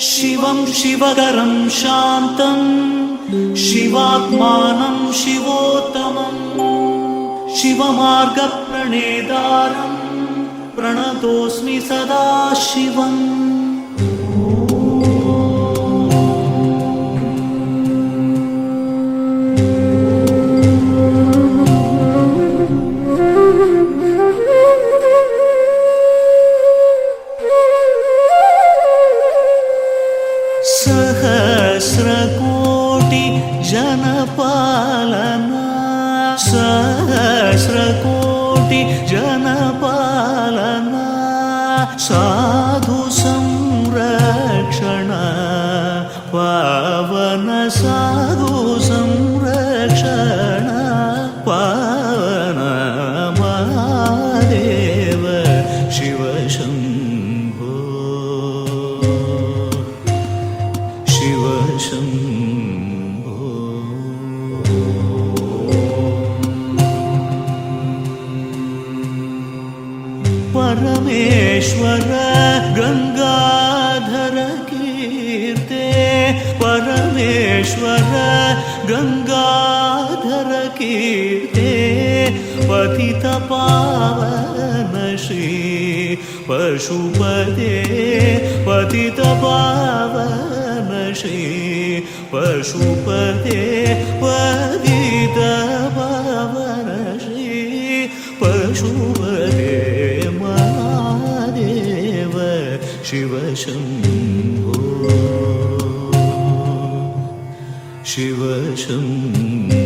शिवं शिवकरं शान्तं शिवात्मानं शिवोत्तमम् शिवमार्गप्रणेदारं प्रणतोऽस्मि सदा शिवम् सहस्रकोटि जनपालना सहस्रकोटि जनपालना साधु संरक्षण पावन साधु परमेश्वर गङ्गाधर कीर्ते। परमेश्वर गङ्गाधर कीर्ते। पतितपावन श्री पशुपते। पतितपावन श्री पशुपते। पतितपावन श्री पशुपते। ശിവശംഭോ ശിവശംഭോ